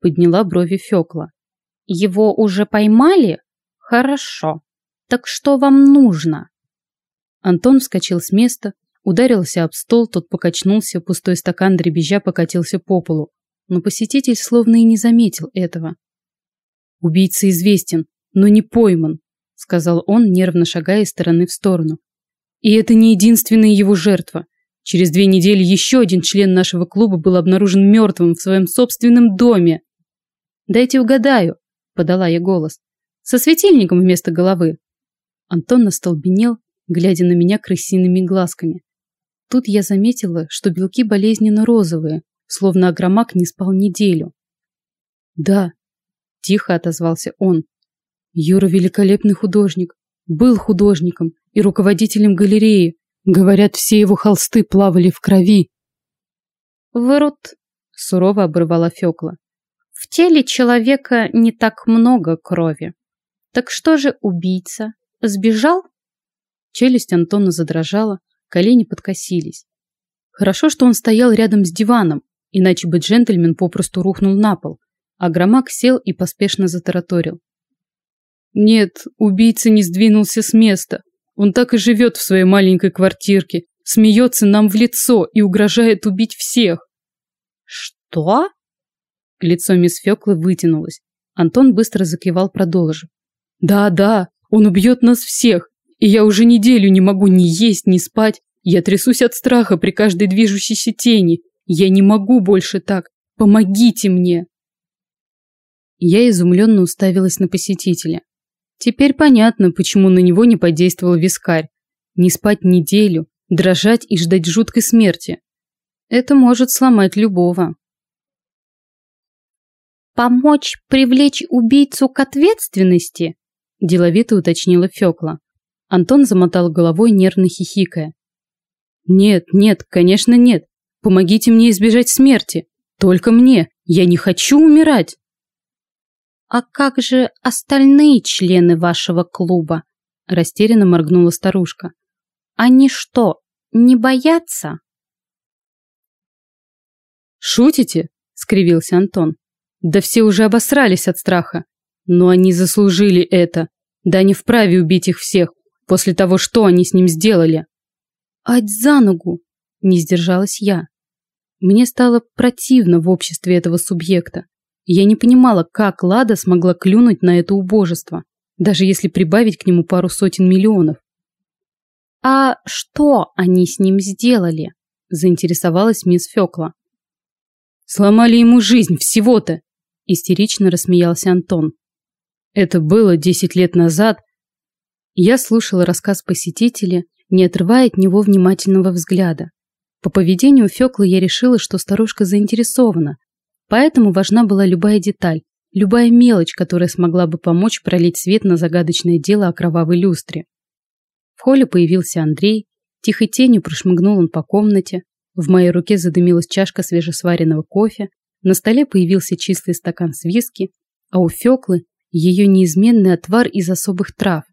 Подняла брови Фёкла. Его уже поймали? Хорошо. Так что вам нужно? Антон вскочил с места, ударился об стол, тот покачнулся, пустой стакан дребезжа покатился по полу. Но посетитель словно и не заметил этого. Убийца известен, но не пойман, сказал он, нервно шагая из стороны в сторону. И это не единственная его жертва. Через две недели еще один член нашего клуба был обнаружен мертвым в своем собственном доме. Дайте угадаю, подала я голос со светильником вместо головы. Антон остолбенел, глядя на меня крысиными глазками. Тут я заметила, что белки болезненно розовые, словно агромак не спал неделю. Да, тихо отозвался он. Юра великолепный художник, был художником и руководителем галереи. Говорят, все его холсты плавали в крови. Врут, сурово обрывала Фёкла. В теле человека не так много крови. Так что же убийца? Сбежал? Челюсть Антона задрожала, колени подкосились. Хорошо, что он стоял рядом с диваном, иначе бы джентльмен попросту рухнул на пол, а Громак сел и поспешно затараторил. Нет, убийца не сдвинулся с места. Он так и живет в своей маленькой квартирке, смеется нам в лицо и угрожает убить всех. Что? Лицо мисс Феклы вытянулось. Антон быстро закивал, продолжив. Да, да, он убьет нас всех, и я уже неделю не могу ни есть, ни спать. Я трясусь от страха при каждой движущейся тени. Я не могу больше так. Помогите мне. Я изумленно уставилась на посетителя. Теперь понятно, почему на него не подействовал вискарь. Не спать неделю, дрожать и ждать жуткой смерти. Это может сломать любого. помочь привлечь убийцу к ответственности?» Деловито уточнила Фёкла. Антон замотал головой, нервно хихикая. «Нет, нет, конечно нет. Помогите мне избежать смерти. Только мне. Я не хочу умирать!» «А как же остальные члены вашего клуба?» Растерянно моргнула старушка. «Они что, не боятся?» «Шутите?» — скривился Антон. «Да все уже обосрались от страха. Но они заслужили это. Да не вправе убить их всех после того, что они с ним сделали». «Ать за ногу!» — не сдержалась я. Мне стало противно в обществе этого субъекта. Я не понимала, как Лада смогла клюнуть на это убожество, даже если прибавить к нему пару сотен миллионов. «А что они с ним сделали?» – заинтересовалась мисс Фёкла. «Сломали ему жизнь всего-то!» – истерично рассмеялся Антон. Это было десять лет назад. Я слушала рассказ посетителя, не отрывая от него внимательного взгляда. По поведению Фёклы я решила, что старушка заинтересована, Поэтому важна была любая деталь, любая мелочь, которая смогла бы помочь пролить свет на загадочное дело о кровавой люстре. В холле появился Андрей, тихой тенью прошмыгнул он по комнате, в моей руке задымилась чашка свежесваренного кофе, на столе появился чистый стакан с виски, а у Феклы ее неизменный отвар из особых трав.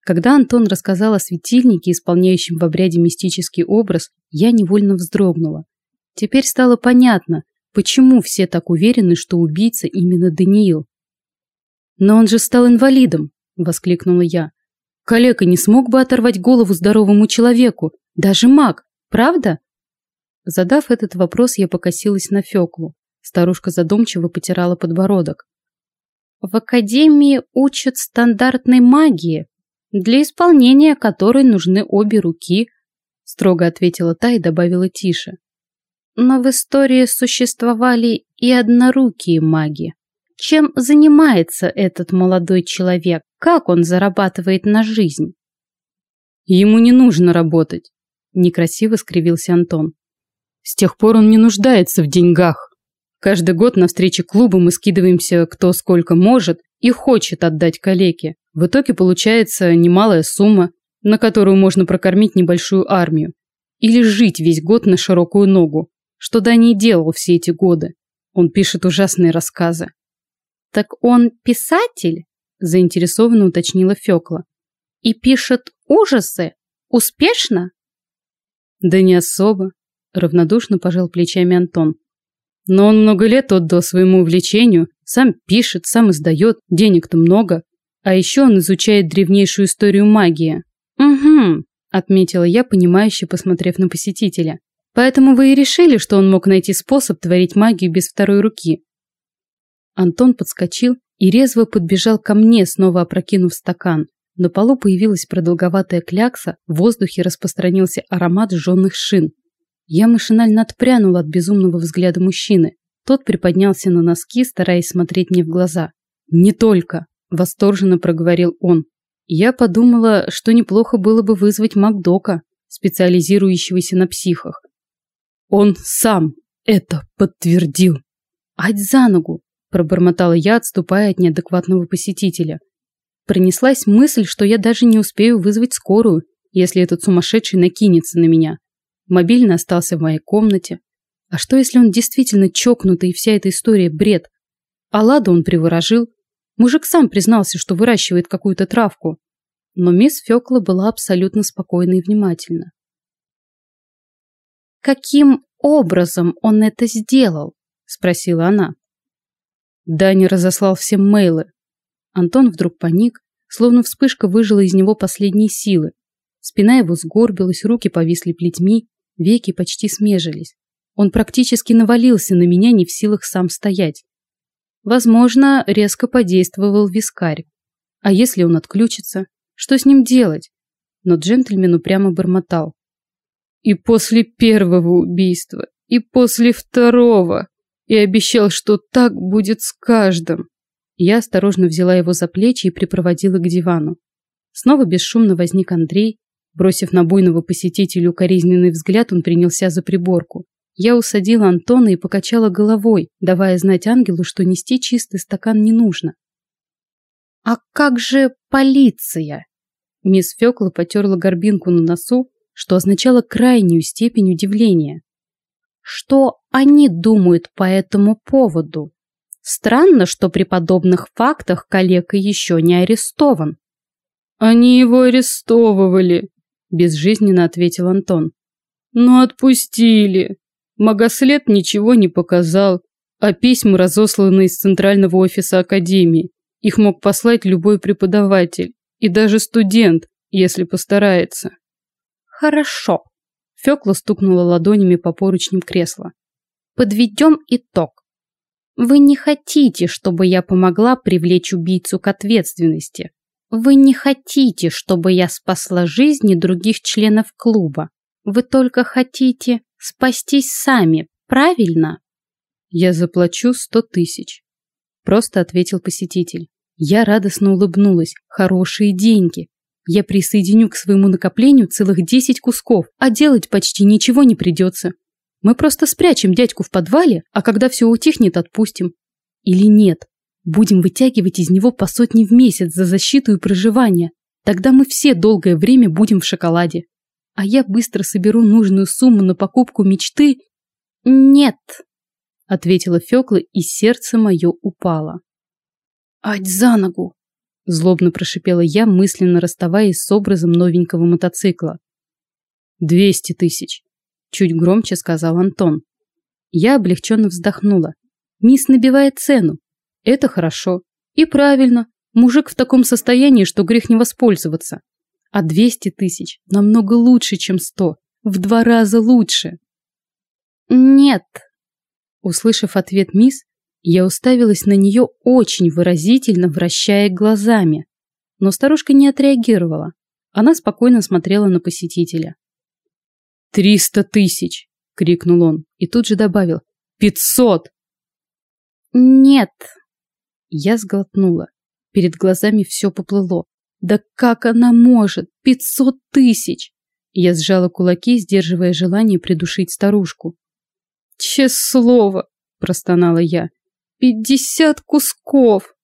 Когда Антон рассказал о светильнике, исполняющем в обряде мистический образ, я невольно вздрогнула. Теперь стало понятно, Почему все так уверены, что убийца именно Даниил? Но он же стал инвалидом, воскликнула я. Калека не смог бы оторвать голову здоровому человеку, даже маг, правда? Задав этот вопрос, я покосилась на Феклу. Старушка задумчиво потирала подбородок. В академии учат стандартной магии, для исполнения которой нужны обе руки, строго ответила та и добавила тише. Но в истории существовали и однорукие маги. Чем занимается этот молодой человек? Как он зарабатывает на жизнь? Ему не нужно работать, некрасиво скривился Антон. С тех пор он не нуждается в деньгах. Каждый год на встрече клуба мы скидываемся кто сколько может и хочет отдать калеке. В итоге получается немалая сумма, на которую можно прокормить небольшую армию. Или жить весь год на широкую ногу. Что Дани делал все эти годы? Он пишет ужасные рассказы. Так он писатель? Заинтересованно уточнила Фёкла. И пишет ужасы? Успешно? Да не особо, равнодушно пожал плечами Антон. Но он много лет отдал своему увлечению, сам пишет, сам издает, денег-то много. А еще он изучает древнейшую историю магии. Угу, отметила я, понимающе посмотрев на посетителя. Поэтому вы и решили, что он мог найти способ творить магию без второй руки. Антон подскочил и резво подбежал ко мне, снова опрокинув стакан. На полу появилась продолговатая клякса, в воздухе распространился аромат сжженных шин. Я машинально отпрянула от безумного взгляда мужчины. Тот приподнялся на носки, стараясь смотреть мне в глаза. «Не только!» – восторженно проговорил он. Я подумала, что неплохо было бы вызвать Макдока, специализирующегося на психах. Он сам это подтвердил. Ать за ногу, пробормотала я, отступая от неадекватного посетителя. Принеслась мысль, что я даже не успею вызвать скорую, если этот сумасшедший накинется на меня. Мобильный остался в моей комнате. А что, если он действительно чокнутый и вся эта история бред? А Ладу он приворожил. Мужик сам признался, что выращивает какую-то травку. Но мисс Фёкла была абсолютно спокойна и внимательна. «Каким образом он это сделал?» – спросила она. Даня разослал всем мейлы. Антон вдруг паник, словно вспышка выжила из него последние силы. Спина его сгорбилась, руки повисли плетьми, веки почти смежились. Он практически навалился на меня, не в силах сам стоять. Возможно, резко подействовал вискарь. А если он отключится? Что с ним делать? Но джентльмен упрямо бормотал. И после первого убийства, и после второго. И обещал, что так будет с каждым. Я осторожно взяла его за плечи и припроводила к дивану. Снова бесшумно возник Андрей. Бросив на буйного посетителя укоризненный взгляд, он принялся за приборку. Я усадила Антона и покачала головой, давая знать ангелу, что нести чистый стакан не нужно. «А как же полиция?» Мисс Фёкла потерла горбинку на носу, что означало крайнюю степень удивления. «Что они думают по этому поводу? Странно, что при подобных фактах коллега еще не арестован». «Они его арестовывали», – безжизненно ответил Антон. «Но отпустили. Магослед ничего не показал, а письма разосланы из центрального офиса Академии. Их мог послать любой преподаватель и даже студент, если постарается. Хорошо. Фёкла стукнула ладонями по поручням кресла. Подведем итог. Вы не хотите, чтобы я помогла привлечь убийцу к ответственности. Вы не хотите, чтобы я спасла жизни других членов клуба. Вы только хотите спастись сами, правильно? Я заплачу сто тысяч. Просто ответил посетитель. Я радостно улыбнулась. Хорошие деньги. Я присоединю к своему накоплению целых десять кусков, а делать почти ничего не придется. Мы просто спрячем дядьку в подвале, а когда все утихнет, отпустим. Или нет, будем вытягивать из него по сотне в месяц за защиту и проживание. Тогда мы все долгое время будем в шоколаде. А я быстро соберу нужную сумму на покупку мечты. Нет, ответила Фёкла, и сердце мое упало. «Ать за ногу!» Злобно прошипела я, мысленно расставаясь с образом новенького мотоцикла. «Двести тысяч!» Чуть громче сказал Антон. Я облегченно вздохнула. Мисс набивает цену. Это хорошо. И правильно. Мужик в таком состоянии, что грех не воспользоваться. А двести тысяч намного лучше, чем сто. В два раза лучше. Нет. Услышав ответ мисс, я уставилась на нее очень выразительно, вращая глазами. Но старушка не отреагировала. Она спокойно смотрела на посетителя. «Триста тысяч!» — крикнул он и тут же добавил. «Пятьсот!» «Нет!» Я сглотнула. Перед глазами все поплыло. «Да как она может? Пятьсот тысяч!» Я сжала кулаки, сдерживая желание придушить старушку. «Честное слово!» – простонала я. Пятьдесят кусков!»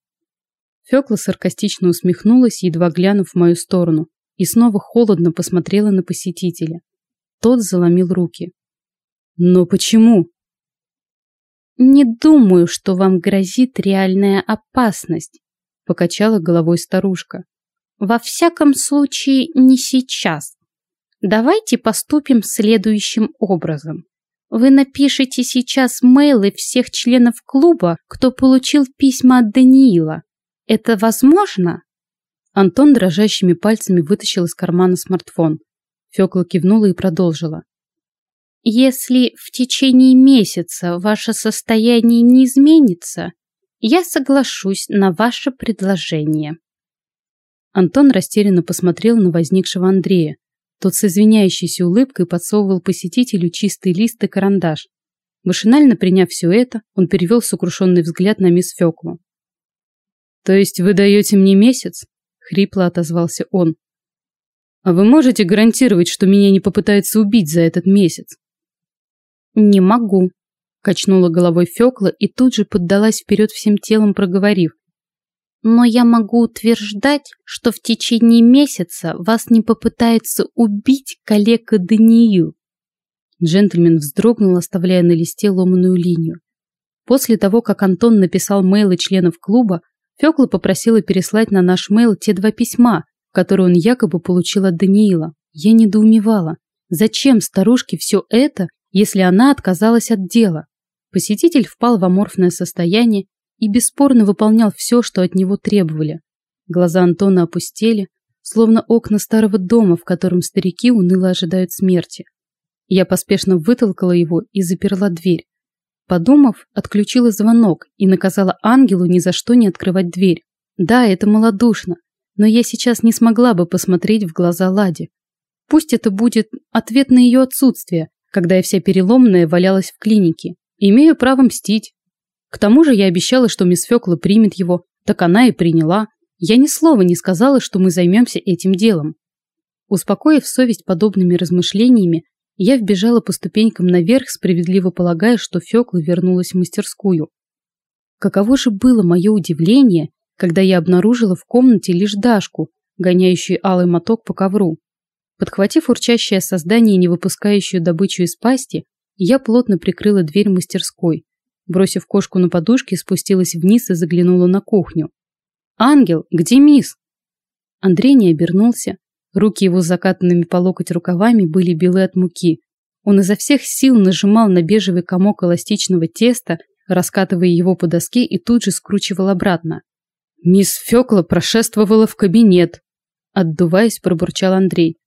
Фёкла саркастично усмехнулась, едва глянув в мою сторону, и снова холодно посмотрела на посетителя. Тот заломил руки. «Но почему?» «Не думаю, что вам грозит реальная опасность», — покачала головой старушка. «Во всяком случае, не сейчас. Давайте поступим следующим образом. Вы напишите сейчас мейлы всех членов клуба, кто получил письма от Даниила. Это возможно? Антон дрожащими пальцами вытащил из кармана смартфон. Фёкла кивнула и продолжила. Если в течение месяца ваше состояние не изменится, я соглашусь на ваше предложение. Антон растерянно посмотрел на возникшего Андрея, тот с извиняющейся улыбкой подсовывал посетителю чистый лист и карандаш. Машинально приняв все это, он перевел сокрушенный взгляд на мисс Феклу. «То есть вы даете мне месяц?» — хрипло отозвался он. «А вы можете гарантировать, что меня не попытаются убить за этот месяц?» «Не могу», — качнула головой Фекла и тут же поддалась вперед всем телом, проговорив но я могу утверждать, что в течение месяца вас не попытается убить коллега Даниил. Джентльмен вздрогнул, оставляя на листе ломаную линию. После того, как Антон написал мейлы членов клуба, Фёкла попросила переслать на наш мейл те два письма, которые он якобы получил от Даниила. Я недоумевала. Зачем старушке все это, если она отказалась от дела? Посетитель впал в аморфное состояние и бесспорно выполнял все, что от него требовали. Глаза Антона опустели, словно окна старого дома, в котором старики уныло ожидают смерти. Я поспешно вытолкала его и заперла дверь. Подумав, отключила звонок и наказала ангелу ни за что не открывать дверь. Да, это малодушно, но я сейчас не смогла бы посмотреть в глаза Ладе. Пусть это будет ответ на ее отсутствие, когда я вся переломная валялась в клинике. Имею право мстить, к тому же я обещала, что мисс Фёкла примет его, так она и приняла. Я ни слова не сказала, что мы займемся этим делом. Успокоив совесть подобными размышлениями, Я вбежала по ступенькам наверх, справедливо полагая, что Фёкла вернулась в мастерскую. Каково же было мое удивление, когда я обнаружила в комнате лишь Дашку, гоняющую алый моток по ковру. Подхватив урчащее создание, не выпускающее добычу из пасти, я плотно прикрыла дверь мастерской. Бросив кошку на подушке, спустилась вниз и заглянула на кухню. «Ангел, где мисс?» Андрей не обернулся. Руки его с закатанными по локоть рукавами были белы от муки. Он изо всех сил нажимал на бежевый комок эластичного теста, раскатывая его по доске и тут же скручивал обратно. «Мисс Фёкла прошествовала в кабинет», — отдуваясь, пробурчал Андрей.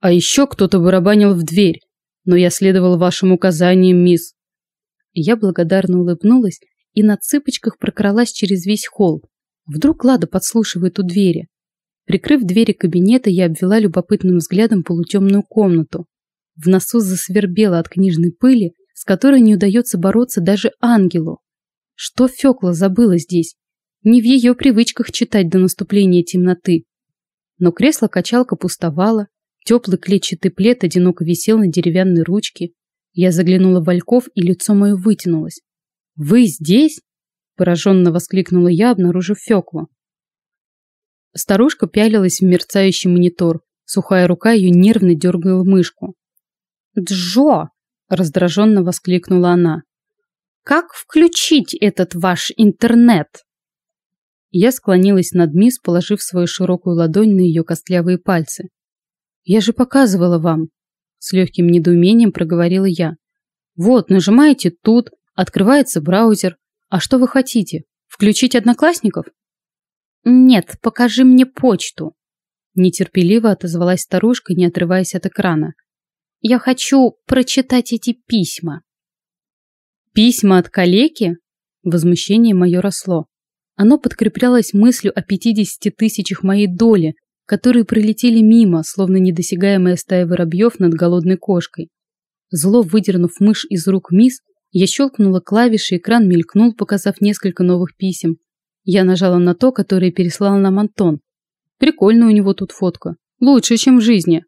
«А еще кто-то барабанил в дверь, но я следовал вашим указаниям, мисс». Я благодарно улыбнулась и на цыпочках прокралась через весь холл. Вдруг Лада подслушивает у двери. Прикрыв двери кабинета, я обвела любопытным взглядом полутемную комнату. В носу засвербело от книжной пыли, с которой не удается бороться даже ангелу. Что Фёкла забыла здесь? Не в ее привычках читать до наступления темноты. Но кресло-качалка пустовало, теплый клетчатый плед одиноко висел на деревянной ручке. Я заглянула в Вальков, и лицо мое вытянулось. «Вы здесь?» – пораженно воскликнула я, обнаружив Фёклу. Старушка пялилась в мерцающий монитор. Сухая рука ее нервно дергала мышку. «Джо!» – раздраженно воскликнула она. «Как включить этот ваш интернет?» Я склонилась над мисс, положив свою широкую ладонь на ее костлявые пальцы. «Я же показывала вам!» С легким недоумением проговорила я. «Вот, нажимаете тут, открывается браузер. А что вы хотите? Включить одноклассников?» «Нет, покажи мне почту!» Нетерпеливо отозвалась старушка, не отрываясь от экрана. «Я хочу прочитать эти письма». «Письма от калеки?» Возмущение мое росло. Оно подкреплялось мыслью о 50 тысячах моей доли, которые пролетели мимо, словно недосягаемая стая воробьев над голодной кошкой. Зло выдернув мышь из рук мисс, я щелкнула клавиши, экран мелькнул, показав несколько новых писем. Я нажала на то, которое переслал нам Антон. Прикольно у него тут фотка. Лучше, чем в жизни.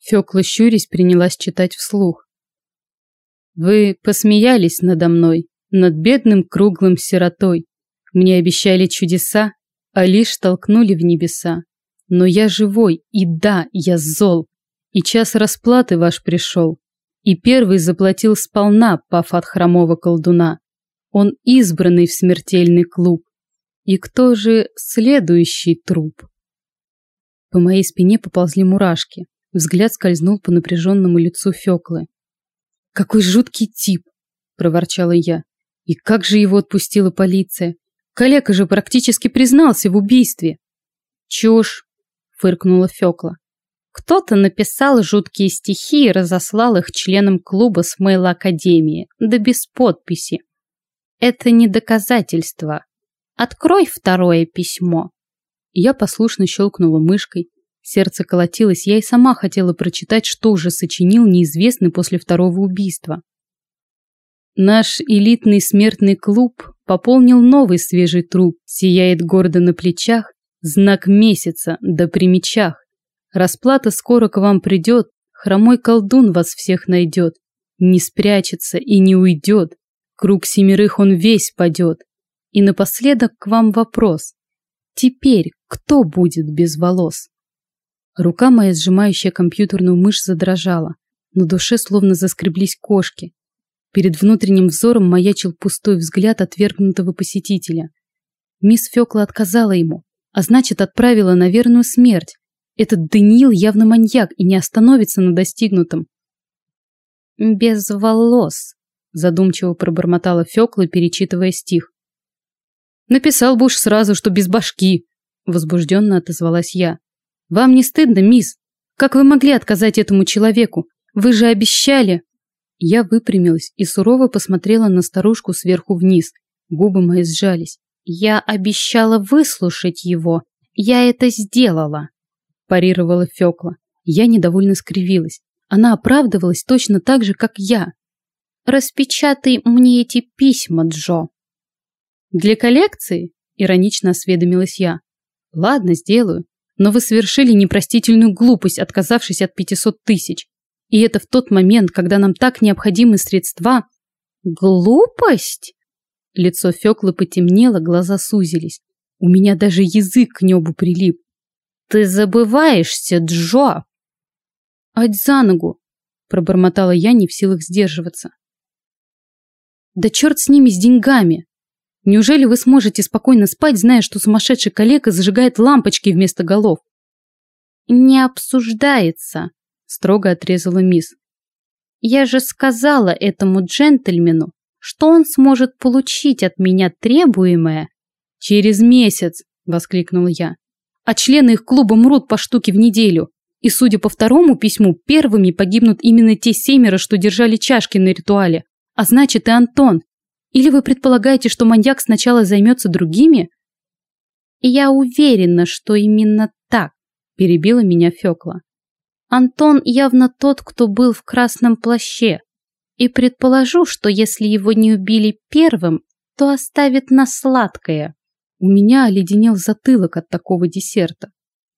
Фёкла щурясь принялась читать вслух. Вы посмеялись надо мной, над бедным круглым сиротой. Мне обещали чудеса, а лишь толкнули в небеса. Но я живой, и да, я зол. И час расплаты ваш пришел. И первый заплатил сполна, пав от хромого колдуна. Он избранный в смертельный клуб. И кто же следующий труп? По моей спине поползли мурашки. Взгляд скользнул по напряженному лицу Феклы. «Какой жуткий тип!» – проворчала я. «И как же его отпустила полиция? Коллега же практически признался в убийстве!» «Чушь!» – фыркнула Фекла. Кто-то написал жуткие стихи и разослал их членам клуба с мейла Академии, да без подписи. Это не доказательство. Открой второе письмо. Я послушно щелкнула мышкой. Сердце колотилось, я и сама хотела прочитать, что уже сочинил неизвестный после второго убийства. Наш элитный смертный клуб пополнил новый свежий труп, сияет гордо на плечах, знак месяца, да при мечах. Расплата скоро к вам придет, хромой колдун вас всех найдет, не спрячется и не уйдет, Круг семерых он весь падет. И напоследок к вам вопрос. Теперь кто будет без волос? Рука моя, сжимающая компьютерную мышь, задрожала. На душе словно заскреблись кошки. Перед внутренним взором маячил пустой взгляд отвергнутого посетителя. Мисс Фёкла отказала ему, а значит, отправила на верную смерть. Этот Даниил явно маньяк и не остановится на достигнутом. «Без волос», задумчиво пробормотала Фёкла, перечитывая стих. Написал бы уж сразу, что без башки, возбужденно отозвалась я. Вам не стыдно, мисс? Как вы могли отказать этому человеку? Вы же обещали. Я выпрямилась и сурово посмотрела на старушку сверху вниз. Губы мои сжались. Я обещала выслушать его. Я это сделала, парировала Фёкла. Я недовольно скривилась. Она оправдывалась точно так же, как я. Распечатай мне эти письма, Джо. Для коллекции? Иронично осведомилась я. Ладно, сделаю. но вы совершили непростительную глупость, отказавшись от 500 тысяч. И это в тот момент, когда нам так необходимы средства. Глупость? Лицо Фёклы потемнело, глаза сузились. У меня даже язык к небу прилип. Ты забываешься, Джо. Ать за ногу, пробормотала я, не в силах сдерживаться. Да черт с ними, с деньгами. Неужели вы сможете спокойно спать, зная, что сумасшедший коллега зажигает лампочки вместо голов? Не обсуждается, строго отрезала мисс. Я же сказала этому джентльмену, что он сможет получить от меня требуемое через месяц, воскликнула я. А члены их клуба мрут по штуке в неделю. И, судя по второму письму, первыми погибнут именно те семеро, что держали чашки на ритуале. А значит и Антон. Или вы предполагаете, что маньяк сначала займется другими? Я уверена, что именно так, перебила меня Фёкла. Антон явно тот, кто был в красном плаще. И предположу, что если его не убили первым, то оставит на сладкое. У меня оледенел затылок от такого десерта.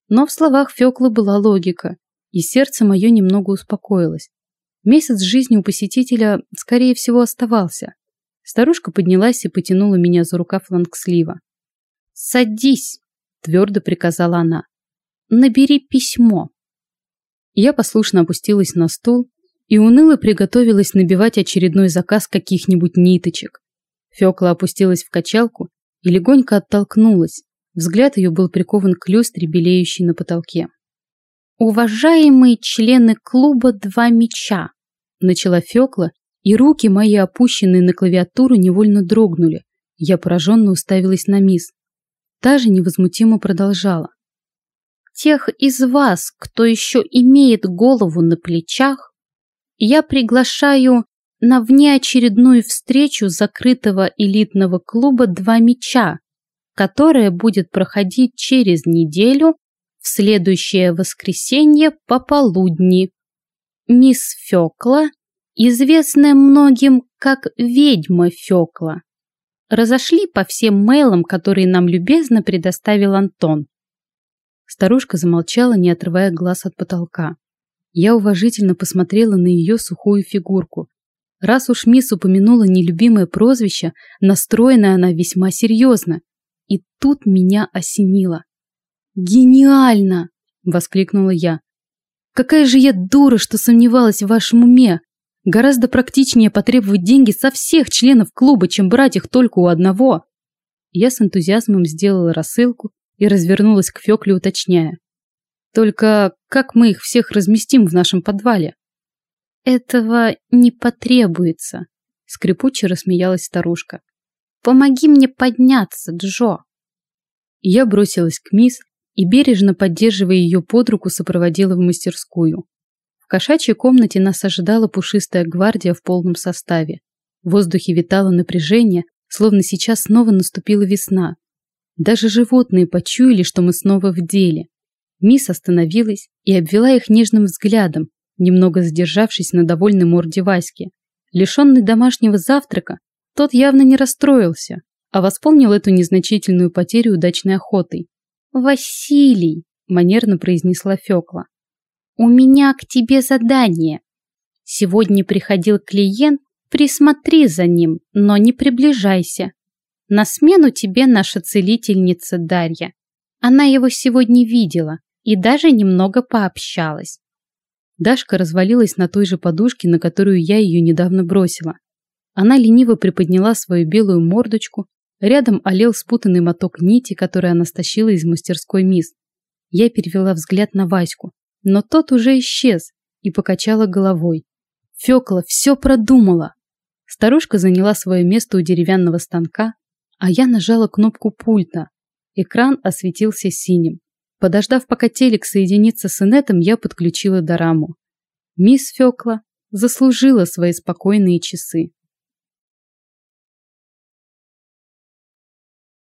Но в словах Фёклы была логика, и сердце мое немного успокоилось. Месяц жизни у посетителя, скорее всего, оставался. Старушка поднялась и потянула меня за рукав лонгслива. «Садись», – твердо приказала она. «Набери письмо». Я послушно опустилась на стул и уныло приготовилась набивать очередной заказ каких-нибудь ниточек. Фёкла опустилась в качалку и легонько оттолкнулась. Взгляд ее был прикован к люстре, белеющей на потолке. «Уважаемые члены клуба «Два меча», – начала Фёкла, и руки мои, опущенные на клавиатуру, невольно дрогнули. Я пораженно уставилась на мисс. Та же невозмутимо продолжала тех из вас, кто еще имеет голову на плечах, я приглашаю на внеочередную встречу закрытого элитного клуба «Два меча», которая будет проходить через неделю в следующее воскресенье пополудни. Мисс Фёкла, известная многим как ведьма Фёкла, разошли по всем мейлам, которые нам любезно предоставил Антон. Старушка замолчала, не отрывая глаз от потолка. Я уважительно посмотрела на ее сухую фигурку. Раз уж мисс упомянула нелюбимое прозвище, настроена она весьма серьезно. И тут меня осенило. «Гениально!» – воскликнула я. «Какая же я дура, что сомневалась в вашем уме! Гораздо практичнее потребовать деньги со всех членов клуба, чем брать их только у одного!» Я с энтузиазмом сделала рассылку и развернулась к Фёкле, уточняя. «Только как мы их всех разместим в нашем подвале?» «Этого не потребуется», — скрипуче рассмеялась старушка. «Помоги мне подняться, Джо». Я бросилась к мисс и, бережно поддерживая ее под руку, сопроводила в мастерскую. В кошачьей комнате нас ожидала пушистая гвардия в полном составе. В воздухе витало напряжение, словно сейчас снова наступила весна, даже животные почуяли, что мы снова в деле. Мисс остановилась и обвела их нежным взглядом, немного задержавшись на довольной морде Васьки. Лишенный домашнего завтрака, тот явно не расстроился, а восполнил эту незначительную потерю удачной охотой. «Василий!» – манерно произнесла Фёкла. «У меня к тебе задание. Сегодня приходил клиент, присмотри за ним, но не приближайся. На смену тебе наша целительница Дарья. Она его сегодня видела и даже немного пообщалась. Дашка развалилась на той же подушке, на которую я ее недавно бросила. Она лениво приподняла свою белую мордочку, рядом олел спутанный моток нити, который она стащила из мастерской мисс. Я перевела взгляд на Ваську, но тот уже исчез и покачала головой. Фёкла все продумала. Старушка заняла свое место у деревянного станка, а я нажала кнопку пульта. Экран осветился синим. Подождав, пока телек соединится с инетом, я подключила дораму. Мисс Фёкла заслужила свои спокойные часы.